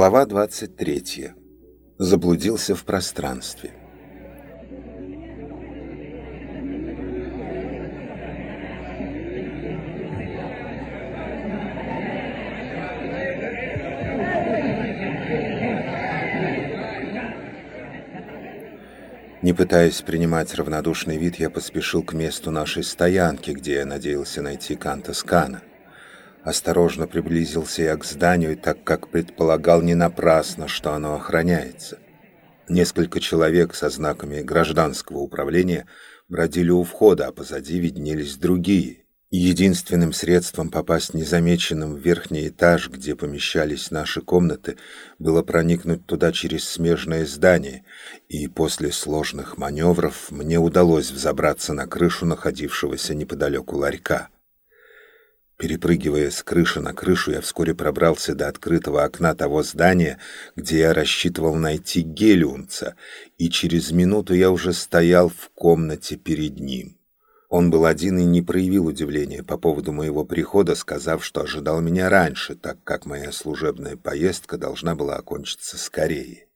Глава 23. Заблудился в пространстве. Не пытаясь принимать равнодушный вид, я поспешил к месту нашей стоянки, где я надеялся найти Канта Скана. Осторожно приблизился я к зданию, так как предполагал не напрасно, что оно охраняется. Несколько человек со знаками гражданского управления бродили у входа, а позади виднелись другие. Единственным средством попасть незамеченным в верхний этаж, где помещались наши комнаты, было проникнуть туда через смежное здание, и после сложных маневров мне удалось взобраться на крышу находившегося неподалеку ларька. Перепрыгивая с крыши на крышу, я вскоре пробрался до открытого окна того здания, где я рассчитывал найти гелиумца, и через минуту я уже стоял в комнате перед ним. Он был один и не проявил удивления по поводу моего прихода, сказав, что ожидал меня раньше, так как моя служебная поездка должна была окончиться скорее.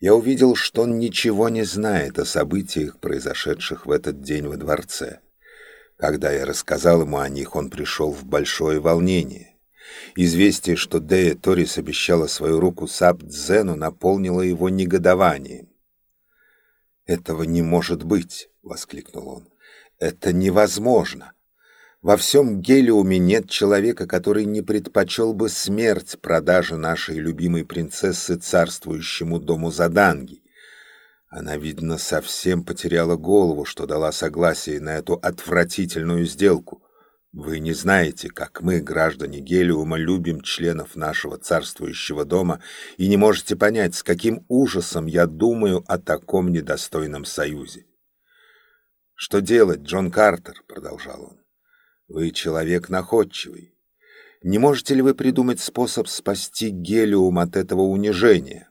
Я увидел, что он ничего не знает о событиях, произошедших в этот день во дворце. Когда я рассказал ему о них, он пришел в большое волнение. Известие, что Дея Торис обещала свою руку Саб-Дзену, наполнило его негодованием. «Этого не может быть!» — воскликнул он. «Это невозможно! Во всем Гелиуме нет человека, который не предпочел бы смерть продажи нашей любимой принцессы царствующему дому Заданги. Она, видно, совсем потеряла голову, что дала согласие на эту отвратительную сделку. Вы не знаете, как мы, граждане Гелиума, любим членов нашего царствующего дома и не можете понять, с каким ужасом я думаю о таком недостойном союзе. «Что делать, Джон Картер?» — продолжал он. «Вы человек находчивый. Не можете ли вы придумать способ спасти Гелиум от этого унижения?»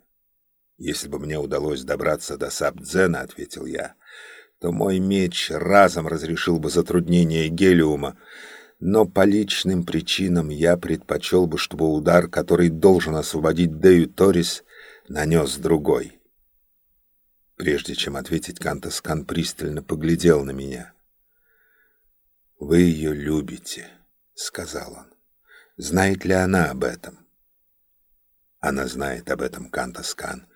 «Если бы мне удалось добраться до Сабдзена, — ответил я, — то мой меч разом разрешил бы затруднение Гелиума, но по личным причинам я предпочел бы, чтобы удар, который должен освободить Дею Торис, нанес другой». Прежде чем ответить, Кантос Кан пристально поглядел на меня. «Вы ее любите», — сказал он. «Знает ли она об этом?» Она знает об этом, Кантос Кан,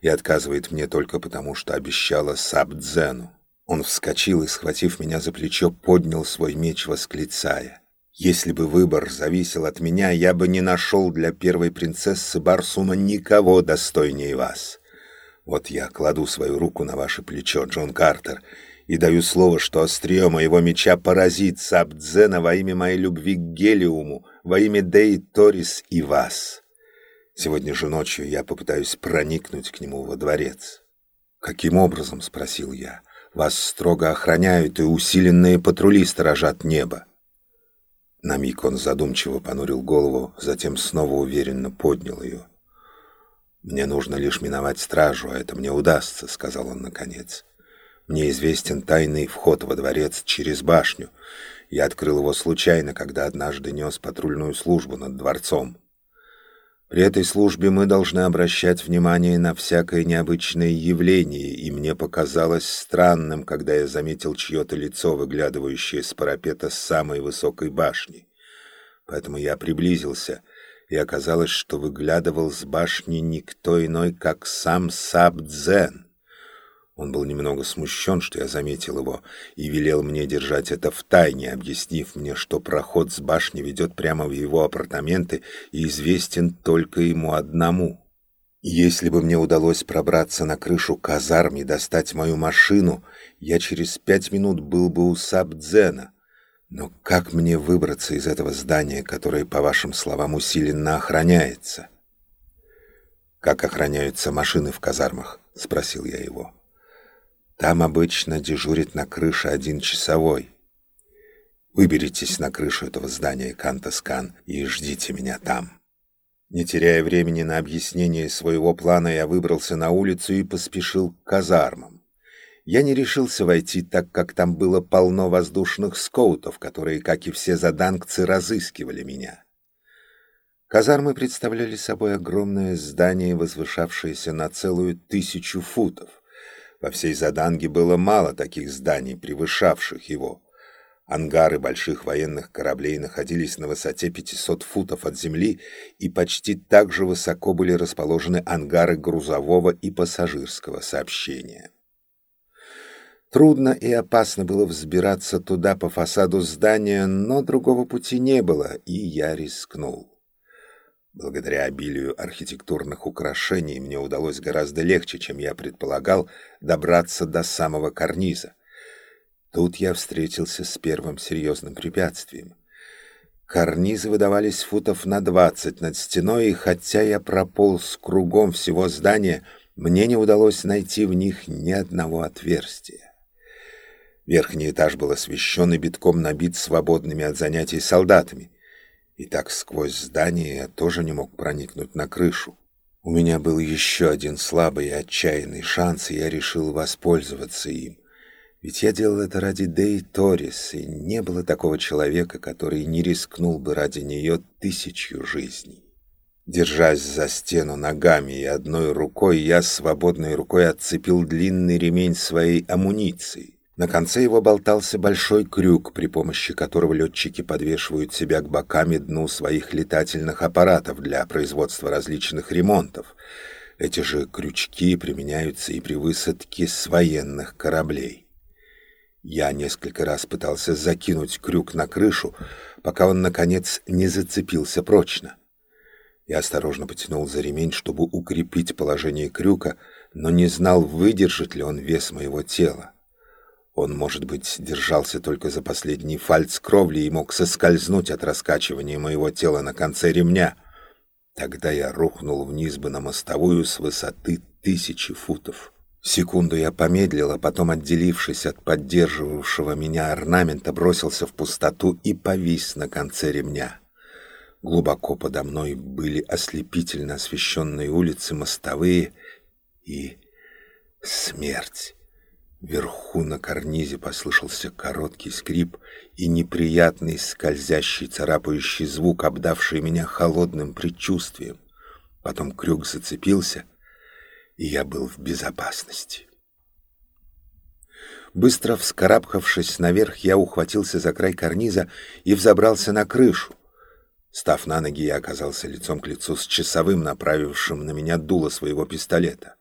и отказывает мне только потому, что обещала Сабдзену. Он вскочил и, схватив меня за плечо, поднял свой меч, восклицая. «Если бы выбор зависел от меня, я бы не нашел для первой принцессы Барсума никого достойнее вас. Вот я кладу свою руку на ваше плечо, Джон Картер, и даю слово, что острие моего меча поразит Сабдзена во имя моей любви к Гелиуму, во имя Деи Торис и вас». Сегодня же ночью я попытаюсь проникнуть к нему во дворец. «Каким образом?» — спросил я. «Вас строго охраняют, и усиленные патрули сторожат небо». На миг он задумчиво понурил голову, затем снова уверенно поднял ее. «Мне нужно лишь миновать стражу, а это мне удастся», — сказал он наконец. «Мне известен тайный вход во дворец через башню. Я открыл его случайно, когда однажды нес патрульную службу над дворцом. При этой службе мы должны обращать внимание на всякое необычное явление, и мне показалось странным, когда я заметил чье-то лицо, выглядывающее с парапета с самой высокой башни. Поэтому я приблизился, и оказалось, что выглядывал с башни никто иной, как сам Сабдзен. Он был немного смущен, что я заметил его, и велел мне держать это в тайне, объяснив мне, что проход с башни ведет прямо в его апартаменты и известен только ему одному. Если бы мне удалось пробраться на крышу казарм и достать мою машину, я через пять минут был бы у Сабдзена. Но как мне выбраться из этого здания, которое, по вашим словам, усиленно охраняется? «Как охраняются машины в казармах?» — спросил я его. Там обычно дежурит на крыше один часовой. Выберитесь на крышу этого здания Кантос Кан и ждите меня там. Не теряя времени на объяснение своего плана, я выбрался на улицу и поспешил к казармам. Я не решился войти, так как там было полно воздушных скоутов, которые, как и все зодангцы, разыскивали меня. Казармы представляли собой огромное здание, возвышавшееся на целую тысячу футов. Во всей Заданге было мало таких зданий, превышавших его. Ангары больших военных кораблей находились на высоте 500 футов от земли, и почти так же высоко были расположены ангары грузового и пассажирского сообщения. Трудно и опасно было взбираться туда по фасаду здания, но другого пути не было, и я рискнул. Благодаря обилию архитектурных украшений мне удалось гораздо легче, чем я предполагал, добраться до самого карниза. Тут я встретился с первым серьезным препятствием. Карнизы выдавались футов на двадцать над стеной, и хотя я прополз кругом всего здания, мне не удалось найти в них ни одного отверстия. Верхний этаж был освещен и битком набит свободными от занятий солдатами. И так сквозь здание я тоже не мог проникнуть на крышу. У меня был еще один слабый и отчаянный шанс, и я решил воспользоваться им. Ведь я делал это ради Дэй Торис, и не было такого человека, который не рискнул бы ради нее тысячью жизней. Держась за стену ногами и одной рукой, я свободной рукой отцепил длинный ремень своей амуниции. На конце его болтался большой крюк, при помощи которого летчики подвешивают себя к бокам и дну своих летательных аппаратов для производства различных ремонтов. Эти же крючки применяются и при высадке с военных кораблей. Я несколько раз пытался закинуть крюк на крышу, пока он, наконец, не зацепился прочно. Я осторожно потянул за ремень, чтобы укрепить положение крюка, но не знал, выдержит ли он вес моего тела. Он, может быть, держался только за последний фальц кровли и мог соскользнуть от раскачивания моего тела на конце ремня. Тогда я рухнул вниз бы на мостовую с высоты тысячи футов. Секунду я помедлил, а потом, отделившись от поддерживавшего меня орнамента, бросился в пустоту и повис на конце ремня. Глубоко подо мной были ослепительно освещенные улицы, мостовые и смерть. Вверху на карнизе послышался короткий скрип и неприятный скользящий царапающий звук, обдавший меня холодным предчувствием. Потом крюк зацепился, и я был в безопасности. Быстро вскарабкавшись наверх, я ухватился за край карниза и взобрался на крышу. Став на ноги, я оказался лицом к лицу с часовым, направившим на меня дуло своего пистолета.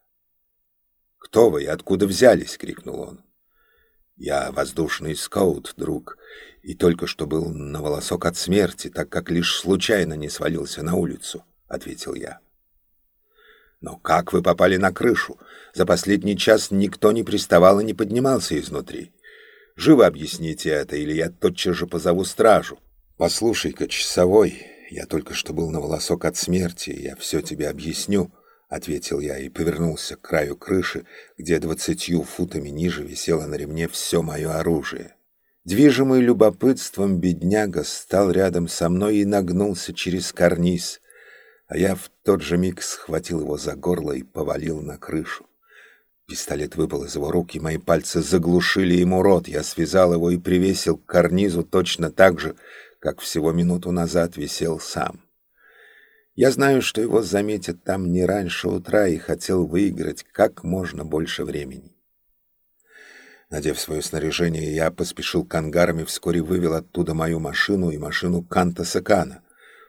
«Кто вы и откуда взялись?» — крикнул он. «Я воздушный скаут, друг, и только что был на волосок от смерти, так как лишь случайно не свалился на улицу», — ответил я. «Но как вы попали на крышу? За последний час никто не приставал и не поднимался изнутри. Живо объясните это, или я тотчас же позову стражу. Послушай-ка, часовой, я только что был на волосок от смерти, я все тебе объясню» ответил я и повернулся к краю крыши, где двадцатью футами ниже висело на ремне все мое оружие. Движимый любопытством бедняга стал рядом со мной и нагнулся через карниз, а я в тот же миг схватил его за горло и повалил на крышу. Пистолет выпал из его рук, и мои пальцы заглушили ему рот. Я связал его и привесил к карнизу точно так же, как всего минуту назад висел сам. Я знаю, что его заметят там не раньше утра и хотел выиграть как можно больше времени. Надев свое снаряжение, я поспешил к ангарам и вскоре вывел оттуда мою машину и машину Канта Сакана.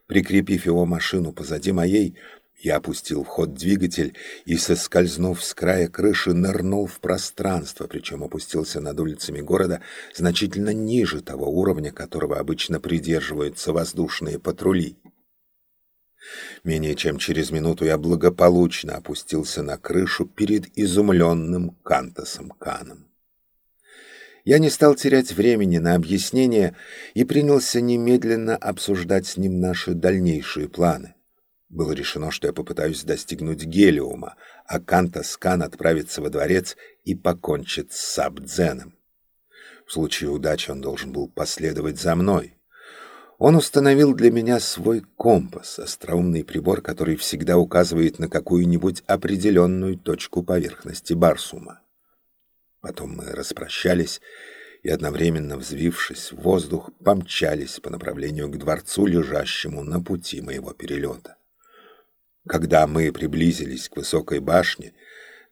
Прикрепив его машину позади моей, я опустил в ход двигатель и, соскользнув с края крыши, нырнул в пространство, причем опустился над улицами города значительно ниже того уровня, которого обычно придерживаются воздушные патрули. Менее чем через минуту я благополучно опустился на крышу перед изумленным Кантосом Каном. Я не стал терять времени на объяснение и принялся немедленно обсуждать с ним наши дальнейшие планы. Было решено, что я попытаюсь достигнуть гелиума, а Кантос Кан отправится во дворец и покончит с Сабдзеном. В случае удачи он должен был последовать за мной. Он установил для меня свой компас, остроумный прибор, который всегда указывает на какую-нибудь определенную точку поверхности Барсума. Потом мы распрощались, и одновременно взвившись в воздух, помчались по направлению к дворцу, лежащему на пути моего перелета. Когда мы приблизились к высокой башне,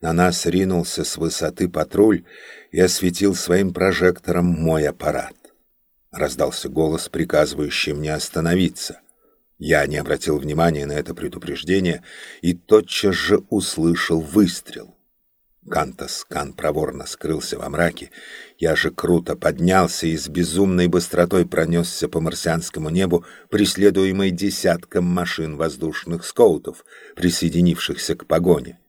на нас ринулся с высоты патруль и осветил своим прожектором мой аппарат. Раздался голос, приказывающий мне остановиться. Я не обратил внимания на это предупреждение и тотчас же услышал выстрел. Кантас Кан проворно скрылся во мраке. Я же круто поднялся и с безумной быстротой пронесся по марсианскому небу, преследуемый десятком машин воздушных скоутов, присоединившихся к погоне.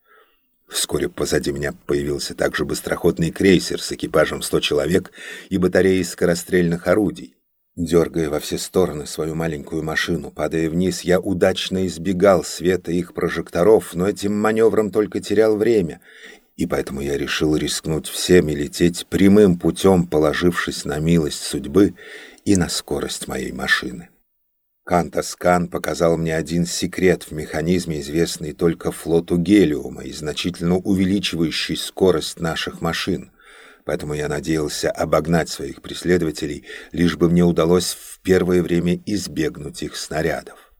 Вскоре позади меня появился также быстроходный крейсер с экипажем 100 человек и батареей скорострельных орудий. Дергая во все стороны свою маленькую машину, падая вниз, я удачно избегал света их прожекторов, но этим маневром только терял время, и поэтому я решил рискнуть всем и лететь прямым путем, положившись на милость судьбы и на скорость моей машины. Кантос Кан показал мне один секрет в механизме, известный только флоту Гелиума и значительно увеличивающий скорость наших машин. Поэтому я надеялся обогнать своих преследователей, лишь бы мне удалось в первое время избегнуть их снарядов.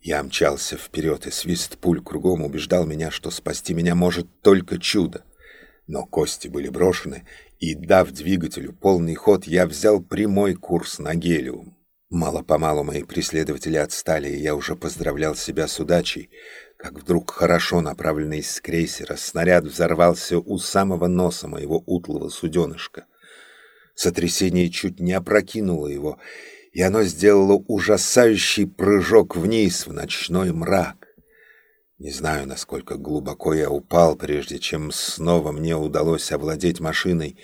Я мчался вперед, и свист пуль кругом убеждал меня, что спасти меня может только чудо. Но кости были брошены, и, дав двигателю полный ход, я взял прямой курс на гелиум. Мало-помалу мои преследователи отстали, и я уже поздравлял себя с удачей, как вдруг хорошо направленный из крейсера снаряд взорвался у самого носа моего утлого суденышка. Сотрясение чуть не опрокинуло его, и оно сделало ужасающий прыжок вниз в ночной мрак. Не знаю, насколько глубоко я упал, прежде чем снова мне удалось овладеть машиной,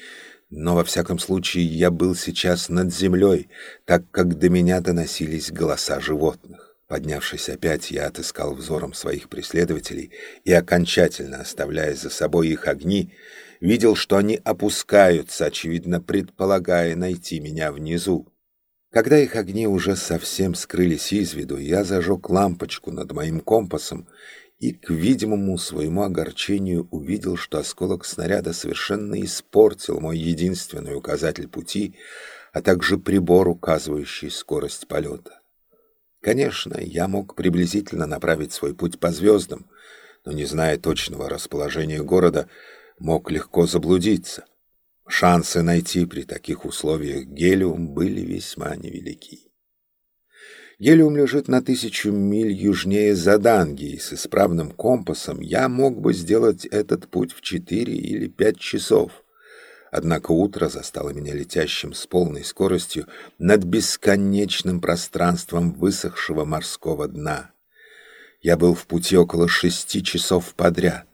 но во всяком случае я был сейчас над землей, так как до меня доносились голоса животных. Поднявшись опять, я отыскал взором своих преследователей и, окончательно оставляя за собой их огни, видел, что они опускаются, очевидно, предполагая найти меня внизу. Когда их огни уже совсем скрылись из виду, я зажег лампочку над моим компасом и, к видимому своему огорчению, увидел, что осколок снаряда совершенно испортил мой единственный указатель пути, а также прибор, указывающий скорость полета. Конечно, я мог приблизительно направить свой путь по звездам, но, не зная точного расположения города, мог легко заблудиться. Шансы найти при таких условиях гелиум были весьма невелики. Гелиум лежит на тысячу миль южнее Заданги, и с исправным компасом я мог бы сделать этот путь в четыре или пять часов. Однако утро застало меня летящим с полной скоростью над бесконечным пространством высохшего морского дна. Я был в пути около шести часов подряд.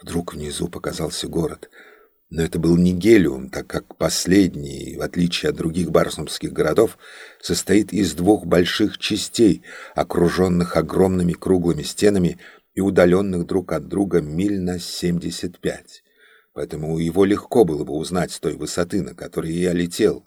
Вдруг внизу показался город — но это был не гелиум, так как последний, в отличие от других барсумских городов, состоит из двух больших частей, окруженных огромными круглыми стенами и удаленных друг от друга миль на 75. Поэтому его легко было бы узнать с той высоты, на которой я летел.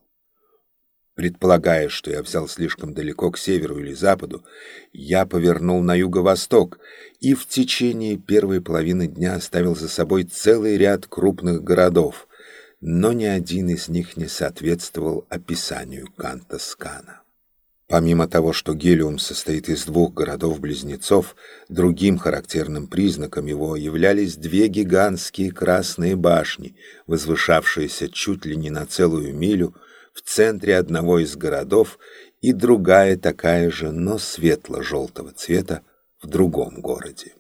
Предполагая, что я взял слишком далеко к северу или западу, я повернул на юго-восток и в течение первой половины дня оставил за собой целый ряд крупных городов, но ни один из них не соответствовал описанию Канта Скана. Помимо того, что Гелиум состоит из двух городов-близнецов, другим характерным признаком его являлись две гигантские красные башни, возвышавшиеся чуть ли не на целую милю, в центре одного из городов и другая такая же, но светло-желтого цвета в другом городе.